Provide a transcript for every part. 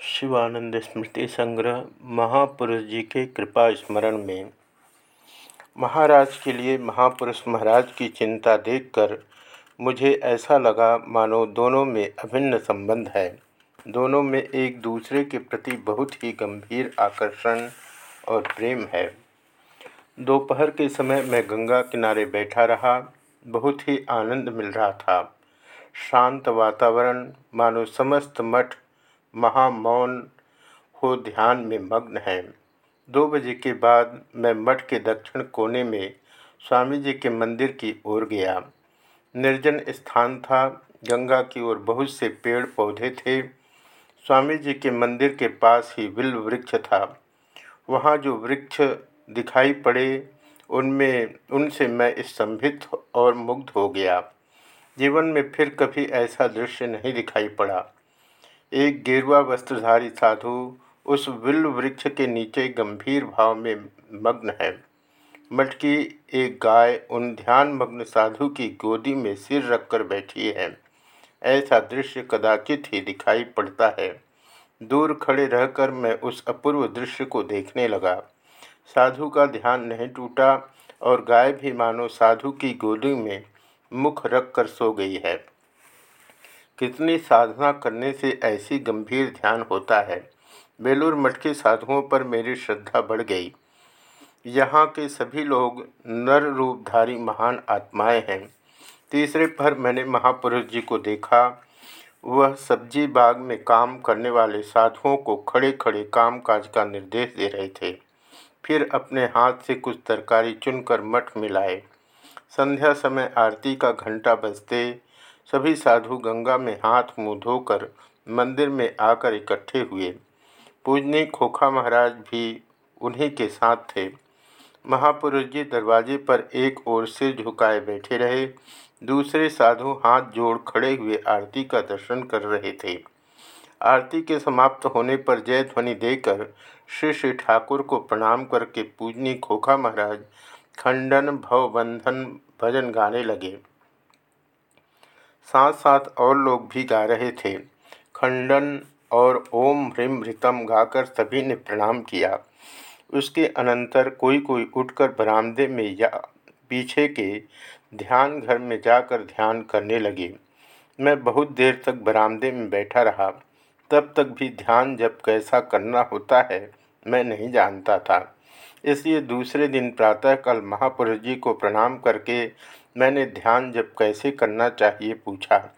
शिवानंद स्मृति संग्रह महापुरुष जी के कृपा स्मरण में। महाराज के लिए महापुरुष महाराज की चिंता देखकर मुझे ऐसा लगा मानो दोनों में अभिन्न संबंध है। दोनों में एक दूसरे के प्रति बहुत ही गंभीर आकर्षण और प्रेम है। दोपहर के समय मैं गंगा किनारे बैठा रहा, बहुत ही आनंद मिल रहा था। शांत वातावरण, मानो समस्त मठ महामौन हो ध्यान में मग्न है। दो बजे के बाद मैं मठ के दक्षिण कोने में स्वामी जी के मंदिर की ओर गया। निर्जन स्थान था। गंगा की ओर बहुत से पेड़ पौधे थे। स्वामी जी के मंदिर के पास ही विल वृक्ष था। वहाँ जो वृक्ष दिखाई पड़े, उनमें, उनसे मैं स्तंभित और मुग्ध हो गया। जीवन में फिर कभी ऐसा दृश्य नहीं दिखाई पड़ा। एक गेरुआ वस्त्रधारी साधु उस विल्ल वृक्ष के नीचे गंभीर भाव में मग्न है। मटकी एक गाय उन ध्यान मग्न साधु की गोदी में सिर रखकर बैठी है। ऐसा दृश्य कदाचित ही दिखाई पड़ता है। दूर खड़े रहकर मैं उस अपूर्व दृश्य को देखने लगा। साधु का ध्यान नहीं टूटा और गाय भी मानो साधु की गोदी में मुख रख कर सो गई है। कितनी साधना करने से ऐसी गंभीर ध्यान होता है? बेलूर मठ के साधुओं पर मेरी श्रद्धा बढ़ गई। यहाँ के सभी लोग नर रूपधारी महान आत्माएँ हैं। तीसरे पर मैंने महापुरुष जी को देखा। वह सब्ज़ी बाग में काम करने वाले साधुओं को खड़े खड़े काम काज का निर्देश दे रहे थे। फिर अपने हाथ से कुछ तरकारी चुनकर मठ में लाए संध्या समय आरती का घंटा बजते सभी साधु गंगा में हाथ मुँह धोकर मंदिर में आकर इकट्ठे हुए। पूजनी खोखा महाराज भी उन्हीं के साथ थे। महापुरुष जी दरवाजे पर एक ओर सिर झुकाए बैठे रहे। दूसरे साधु हाथ जोड़ खड़े हुए आरती का दर्शन कर रहे थे। आरती के समाप्त होने पर जय ध्वनि देकर श्री श्री ठाकुर को प्रणाम करके पूजनी खोखा महाराज खंडन भवबंधन भजन गाने लगे। साथ साथ और लोग भी गा रहे थे। खंडन और ओम ह्रीम ऋतम गाकर सभी ने प्रणाम किया। उसके अनंतर कोई कोई उठकर बरामदे में या पीछे के ध्यान घर में जाकर ध्यान करने लगे। मैं बहुत देर तक बरामदे में बैठा रहा। तब तक भी ध्यान जब कैसा करना होता है, मैं नहीं जानता था। इसलिए दूसरे दिन प्रातःकाल महापुरुष जी को प्रणाम करके मैंने ध्यान जब कैसे करना चाहिए पूछा।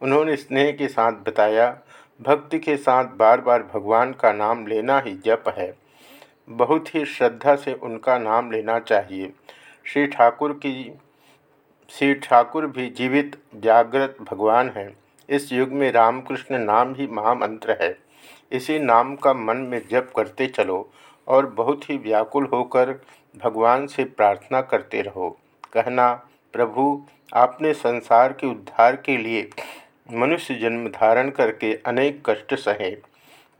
उन्होंने स्नेह के साथ बताया, भक्ति के साथ बार बार भगवान का नाम लेना ही जप है। बहुत ही श्रद्धा से उनका नाम लेना चाहिए। श्री ठाकुर की, श्री ठाकुर भी जीवित, जागृत भगवान हैं। इस युग में रामकृष्ण नाम ही महामंत्र है। इसी नाम का मन में जप करते चलो और बहुत ही व्याकुल होकर भगवान से प्रार्थना करते रहो। कहना प्रभु, आपने संसार के उद्धार के लिए मनुष्य जन्म धारण करके अनेक कष्ट सहे।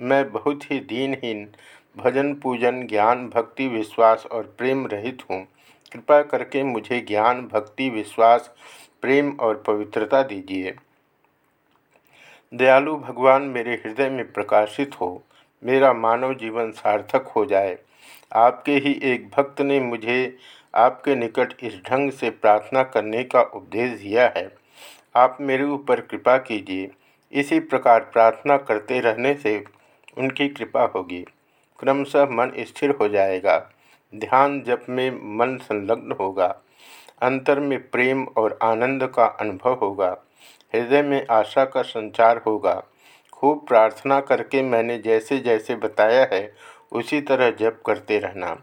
मैं बहुत ही दीनहीन, भजन, पूजन, ज्ञान, भक्ति, विश्वास और प्रेम रहित हूँ। कृपा करके मुझे ज्ञान, भक्ति, विश्वास, प्रेम और पवित्रता दीजिए। दयालु भगवान मेरे हृदय में प्रकाशित हो। मेरा मानव जीवन सार्थक हो जाए। आपके ही एक भक्त ने मुझे आपके निकट इस ढंग से प्रार्थना करने का उपदेश दिया है। आप मेरे ऊपर कृपा कीजिए। इसी प्रकार प्रार्थना करते रहने से उनकी कृपा होगी। क्रमशः मन स्थिर हो जाएगा। ध्यान जप में मन संलग्न होगा। अंतर में प्रेम और आनंद का अनुभव होगा। हृदय में आशा का संचार होगा। खूब प्रार्थना करके मैंने जैसे जैसे बताया है, उसी तरह जप करते रहना।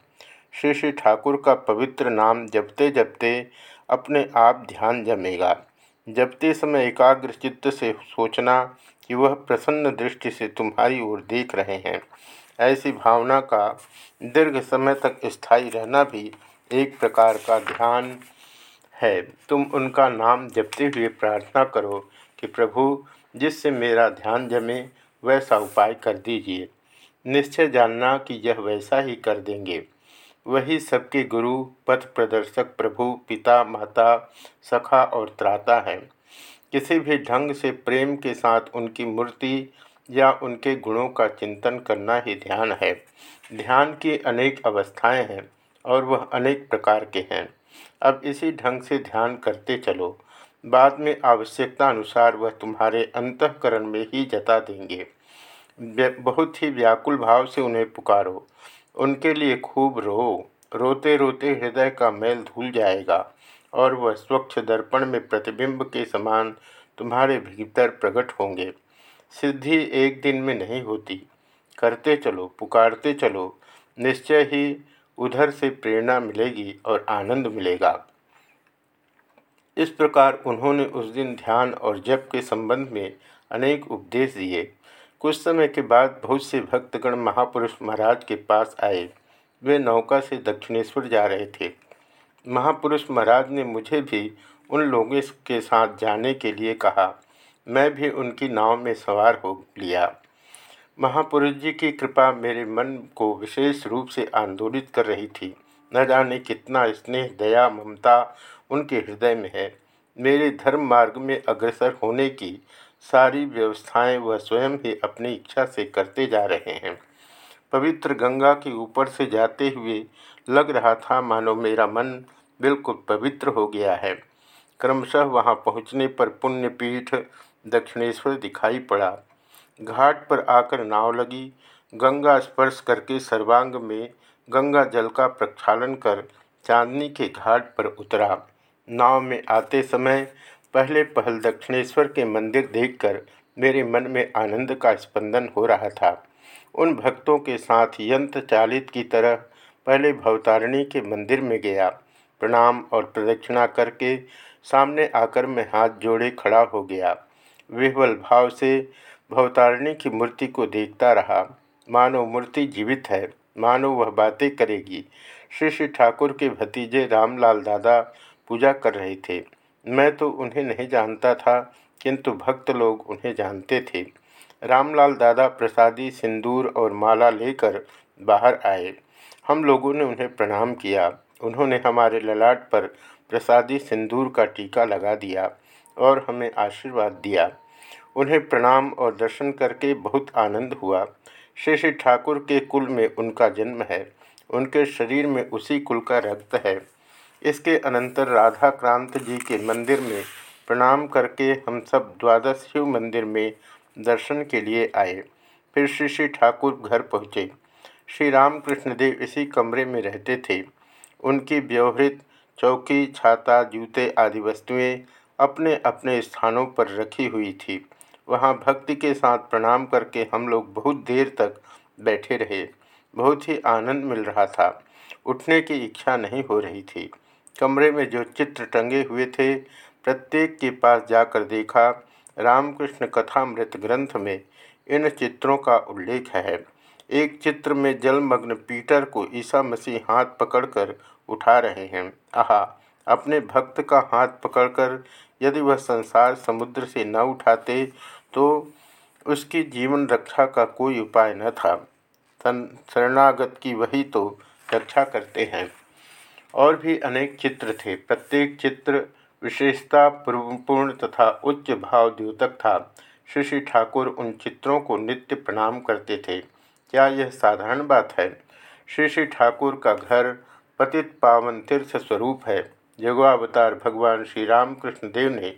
श्री श्री ठाकुर का पवित्र नाम जपते जपते अपने आप ध्यान जमेगा। जपते समय एकाग्र चित्त से सोचना कि वह प्रसन्न दृष्टि से तुम्हारी ओर देख रहे हैं। ऐसी भावना का दीर्घ समय तक स्थायी रहना भी एक प्रकार का ध्यान है। तुम उनका नाम जपते हुए प्रार्थना करो कि प्रभु, जिससे मेरा ध्यान जमे, वैसा उपाय कर दीजिए। निश्चय जानना कि यह वैसा ही कर देंगे। वही सबके गुरु, पथ प्रदर्शक, प्रभु, पिता, माता, सखा और त्राता है। किसी भी ढंग से प्रेम के साथ उनकी मूर्ति या उनके गुणों का चिंतन करना ही ध्यान है। ध्यान की अनेक अवस्थाएँ हैं और वह अनेक प्रकार के हैं। अब इसी ढंग से ध्यान करते चलो। बाद में आवश्यकता अनुसार वह तुम्हारे अंतकरण में ही जता देंगे। बहुत ही व्याकुल भाव से उन्हें पुकारो। उनके लिए खूब रो। रोते रोते हृदय का मैल धुल जाएगा और वह स्वच्छ दर्पण में प्रतिबिंब के समान तुम्हारे भीतर प्रकट होंगे। सिद्धि एक दिन में नहीं होती। करते चलो, पुकारते चलो, निश्चय ही उधर से प्रेरणा मिलेगी और आनंद मिलेगा। इस प्रकार उन्होंने उस दिन ध्यान और जप के संबंध में अनेक उपदेश दिए। कुछ समय के बाद बहुत से भक्तगण महापुरुष महाराज के पास आए। वे नौका से दक्षिणेश्वर जा रहे थे। महापुरुष महाराज ने मुझे भी उन लोगों के साथ जाने के लिए कहा। मैं भी उनकी नाव में सवार हो लिया। महापुरुष जी की कृपा मेरे मन को विशेष रूप से आंदोलित कर रही थी। न जाने कितना स्नेह, दया, ममता उनके हृदय में है। मेरे धर्म मार्ग में अग्रसर होने की सारी व्यवस्थाएँ वह स्वयं ही अपनी इच्छा से करते जा रहे हैं। पवित्र गंगा के ऊपर से जाते हुए लग रहा था मानो मेरा मन बिल्कुल पवित्र हो गया है। क्रमशः वहाँ पहुँचने पर पुण्यपीठ दक्षिणेश्वर दिखाई पड़ा। घाट पर आकर नाव लगी। गंगा स्पर्श करके सर्वांग में गंगा जल का प्रक्षालन कर चांदनी के घाट पर उतरा। नाव में आते समय पहले पहल दक्षिणेश्वर के मंदिर देखकर मेरे मन में आनंद का स्पंदन हो रहा था। उन भक्तों के साथ यंत्र चालित की तरह पहले भवतारिणी के मंदिर में गया। प्रणाम और प्रदक्षिणा करके सामने आकर मैं हाथ जोड़े खड़ा हो गया। विह्वल भाव से भवतारिणी की मूर्ति को देखता रहा। मानो मूर्ति जीवित है, मानो वह बातें करेगी। श्री श्री ठाकुर के भतीजे रामलाल दादा पूजा कर रहे थे। मैं तो उन्हें नहीं जानता था, किंतु भक्त लोग उन्हें जानते थे। रामलाल दादा प्रसादी, सिंदूर और माला लेकर बाहर आए। हम लोगों ने उन्हें प्रणाम किया। उन्होंने हमारे ललाट पर प्रसादी, सिंदूर का टीका लगा दिया और हमें आशीर्वाद दिया। उन्हें प्रणाम और दर्शन करके बहुत आनंद हुआ। श्री श्री ठाकुर के कुल में उनका जन्म है। उनके शरीर में उसी कुल का रक्त है। इसके अनंतर राधा क्रांत जी के मंदिर में प्रणाम करके हम सब द्वादश शिव मंदिर में दर्शन के लिए आए। फिर श्री श्री ठाकुर घर पहुँचे। श्री रामकृष्ण देव इसी कमरे में रहते थे। उनकी व्यवहृत चौकी, छाता, जूते आदि वस्तुएँ अपने अपने स्थानों पर रखी हुई थी। वहाँ भक्ति के साथ प्रणाम करके हम लोग बहुत देर तक बैठे रहे। बहुत ही आनंद मिल रहा था। उठने की इच्छा नहीं हो रही थी। कमरे में जो चित्र टंगे हुए थे, प्रत्येक के पास जाकर देखा, रामकृष्ण कथामृत ग्रंथ में इन चित्रों का उल्लेख है। एक चित्र में जलमग्न पीटर को ईसा मसीह हाथ पकड़कर उठा रहे हैं। आहा, अपने भक्त का हाथ पकड़कर यदि वह संसार समुद्र से न उठाते तो उसकी जीवन रक्षा का कोई उपाय न था। शरणागत की वही तो रक्षा करते हैं। और भी अनेक चित्र थे। प्रत्येक चित्र विशेषता, पूर्वपूर्ण तथा उच्च भाव द्योतक था। श्री श्री ठाकुर उन चित्रों को नित्य प्रणाम करते थे। क्या यह साधारण बात है? श्री श्री ठाकुर का घर पतित पावन तीर्थ स्वरूप है। जगवावतार भगवान श्री रामकृष्ण देव ने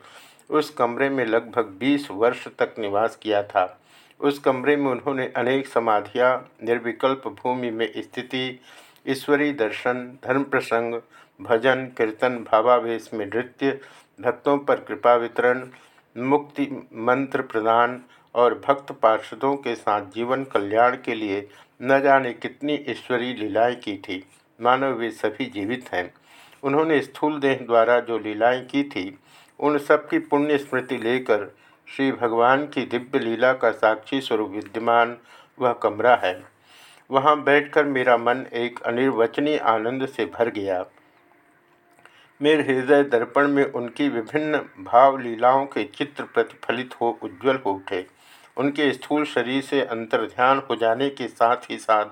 उस कमरे में लगभग 20 वर्ष तक निवास किया था। उस कमरे में उन्होंने अनेक समाधियाँ, निर्विकल्प भूमि में स्थिति ईश्वरी दर्शन, धर्म प्रसंग, भजन, कीर्तन भावावेश में नृत्य, भक्तों पर कृपा वितरण, मुक्ति मंत्र प्रदान और भक्त पार्षदों के साथ जीवन कल्याण के लिए न जाने कितनी ईश्वरीय लीलाएँ की थी। मानव वे सभी जीवित हैं। उन्होंने स्थूल देह द्वारा जो लीलाएँ की थी, उन सब की पुण्य स्मृति लेकर श्री भगवान की दिव्य लीला का साक्षी स्वरूप विद्यमान वह कमरा है। वहाँ बैठकर मेरा मन एक अनिर्वचनीय आनंद से भर गया। मेरे हृदय दर्पण में उनकी विभिन्न भाव लीलाओं के चित्र प्रतिफलित हो, उज्जवल हो उठे। उनके स्थूल शरीर से अंतर्ध्यान हो जाने के साथ ही साथ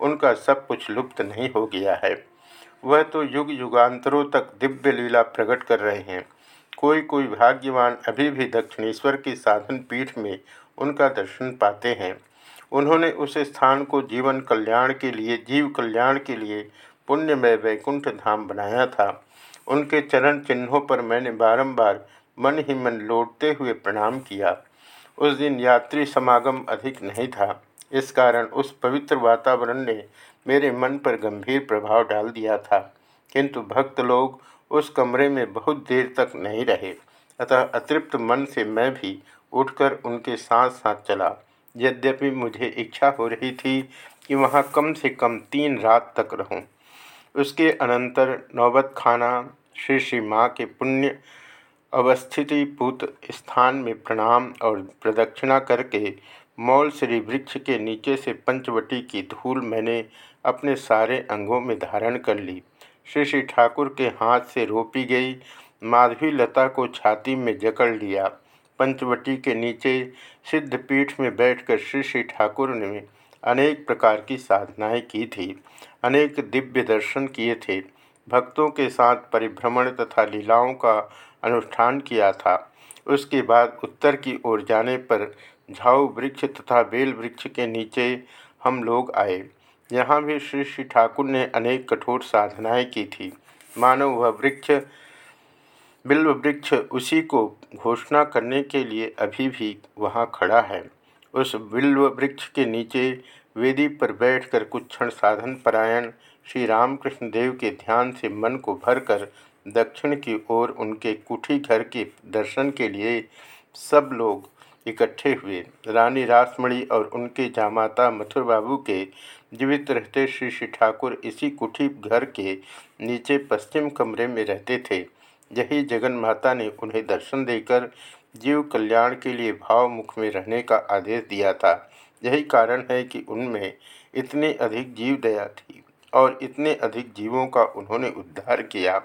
उनका सब कुछ लुप्त नहीं हो गया है। वह तो युग युगांतरों तक दिव्य लीला प्रकट कर रहे हैं। कोई कोई भाग्यवान अभी भी दक्षिणेश्वर की साधन पीठ में उनका दर्शन पाते हैं। उन्होंने उस स्थान को जीवन कल्याण के लिए, जीव कल्याण के लिए पुण्यमय वैकुंठ धाम बनाया था। उनके चरण चिन्हों पर मैंने बारंबार मन ही मन लौटते हुए प्रणाम किया। उस दिन यात्री समागम अधिक नहीं था। इस कारण उस पवित्र वातावरण ने मेरे मन पर गंभीर प्रभाव डाल दिया था। किंतु भक्त लोग उस कमरे में बहुत देर तक नहीं रहे। अतः अतृप्त मन से मैं भी उठकर उनके साथ साथ चला। यद्यपि मुझे इच्छा हो रही थी कि वहाँ कम से कम तीन रात तक रहूँ। उसके अनंतर नौबत खाना, श्री श्री माँ के पुण्य अवस्थिति पूत स्थान में प्रणाम और प्रदक्षिणा करके मौल श्री वृक्ष के नीचे से पंचवटी की धूल मैंने अपने सारे अंगों में धारण कर ली श्री श्री ठाकुर के हाथ से रोपी गई माधवी लता को छाती में जकड़ लिया पंचवटी के नीचे सिद्ध पीठ में बैठकर श्री श्री ठाकुर ने अनेक प्रकार की साधनाएँ की थी, अनेक दिव्य दर्शन किए थे। भक्तों के साथ परिभ्रमण तथा लीलाओं का अनुष्ठान किया था। उसके बाद उत्तर की ओर जाने पर झाऊ वृक्ष तथा बेल वृक्ष के नीचे हम लोग आए। यहाँ भी श्री श्री ठाकुर ने अनेक कठोर साधनाएँ की थी। मानव वह वृक्ष बिल्व वृक्ष उसी को घोषणा करने के लिए अभी भी वहाँ खड़ा है। उस बिल्व वृक्ष के नीचे वेदी पर बैठकर कुछ क्षण साधन परायण श्री रामकृष्ण देव के ध्यान से मन को भरकर दक्षिण की ओर उनके कुठी घर के दर्शन के लिए सब लोग इकट्ठे हुए। रानी रासमणी और उनके जामाता मथुर बाबू के जीवित रहते श्री श्री ठाकुर इसी कुठी घर के नीचे पश्चिम कमरे में रहते थे। यही जगन माता ने उन्हें दर्शन देकर जीव कल्याण के लिए भाव मुख में रहने का आदेश दिया था। यही कारण है कि उनमें इतनी अधिक जीव दया थी और इतने अधिक जीवों का उन्होंने उद्धार किया।